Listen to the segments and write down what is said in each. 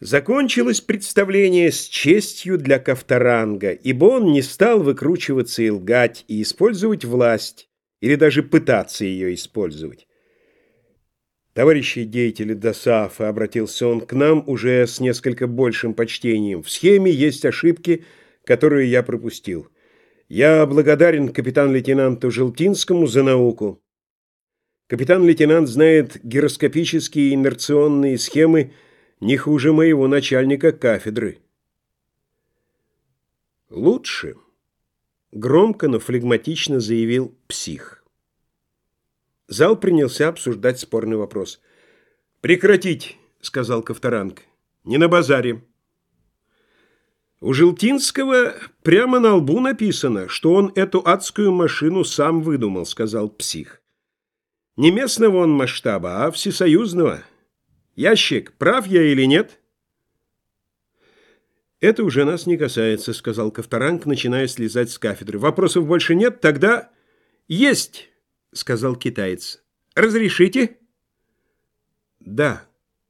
Закончилось представление с честью для Кавторанга, ибо он не стал выкручиваться и лгать, и использовать власть, или даже пытаться ее использовать. Товарищи деятели ДОСААФа, обратился он к нам уже с несколько большим почтением. В схеме есть ошибки, которые я пропустил. Я благодарен капитан-лейтенанту Желтинскому за науку. Капитан-лейтенант знает гироскопические инерционные схемы, не хуже моего начальника кафедры. Лучше, громко, но флегматично заявил псих. Зал принялся обсуждать спорный вопрос. «Прекратить!» — сказал Ковторанг. «Не на базаре». У Желтинского прямо на лбу написано, что он эту адскую машину сам выдумал, сказал псих. Не местного он масштаба, а всесоюзного. Ящик, прав я или нет? Это уже нас не касается, сказал Ковторанг, начиная слезать с кафедры. Вопросов больше нет? Тогда есть, сказал китаец. Разрешите? Да,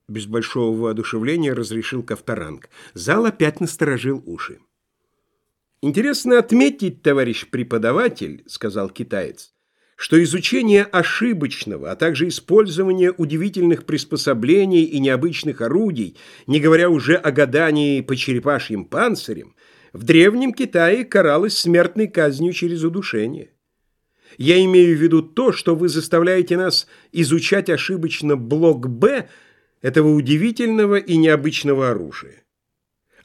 без большого воодушевления разрешил Ковторанг. Зал опять насторожил уши. Интересно отметить, товарищ преподаватель, сказал китаец, что изучение ошибочного, а также использование удивительных приспособлений и необычных орудий, не говоря уже о гадании по черепашьим панцирям, в Древнем Китае каралось смертной казнью через удушение. Я имею в виду то, что вы заставляете нас изучать ошибочно блок «Б» этого удивительного и необычного оружия.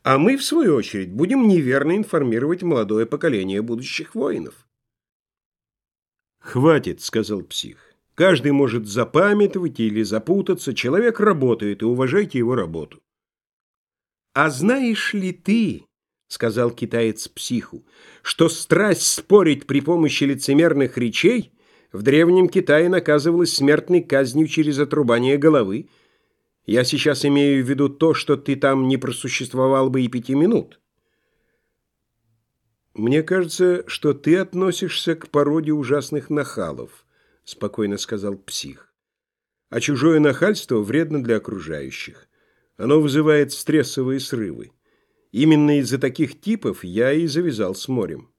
А мы, в свою очередь, будем неверно информировать молодое поколение будущих воинов. «Хватит», — сказал псих. «Каждый может запамятовать или запутаться. Человек работает, и уважайте его работу». «А знаешь ли ты, — сказал китаец психу, — что страсть спорить при помощи лицемерных речей в Древнем Китае наказывалась смертной казнью через отрубание головы? Я сейчас имею в виду то, что ты там не просуществовал бы и пяти минут». «Мне кажется, что ты относишься к породе ужасных нахалов», — спокойно сказал псих. «А чужое нахальство вредно для окружающих. Оно вызывает стрессовые срывы. Именно из-за таких типов я и завязал с морем».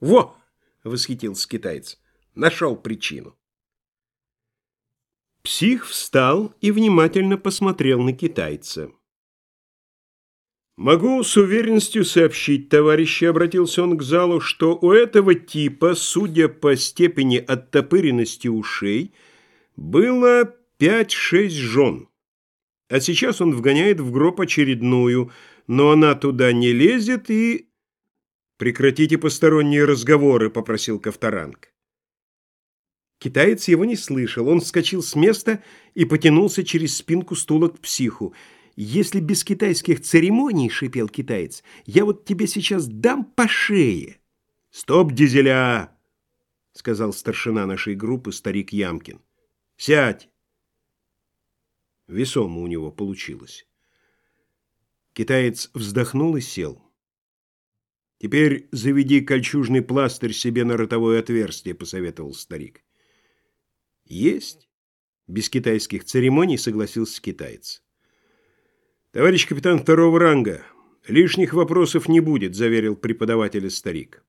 «Во!» — восхитился китаец. «Нашел причину». Псих встал и внимательно посмотрел на китайца. «Могу с уверенностью сообщить, товарищи», — обратился он к залу, «что у этого типа, судя по степени оттопыренности ушей, было пять-шесть жен. А сейчас он вгоняет в гроб очередную, но она туда не лезет и...» «Прекратите посторонние разговоры», — попросил Ковторанг. Китаец его не слышал. Он вскочил с места и потянулся через спинку стула к психу. «Если без китайских церемоний, — шипел китаец, — я вот тебе сейчас дам по шее». «Стоп, дизеля!» — сказал старшина нашей группы старик Ямкин. «Сядь!» Весомо у него получилось. Китаец вздохнул и сел. «Теперь заведи кольчужный пластырь себе на ротовое отверстие», — посоветовал старик. «Есть!» — без китайских церемоний согласился китаец. «Товарищ капитан второго ранга, лишних вопросов не будет», – заверил преподаватель старик.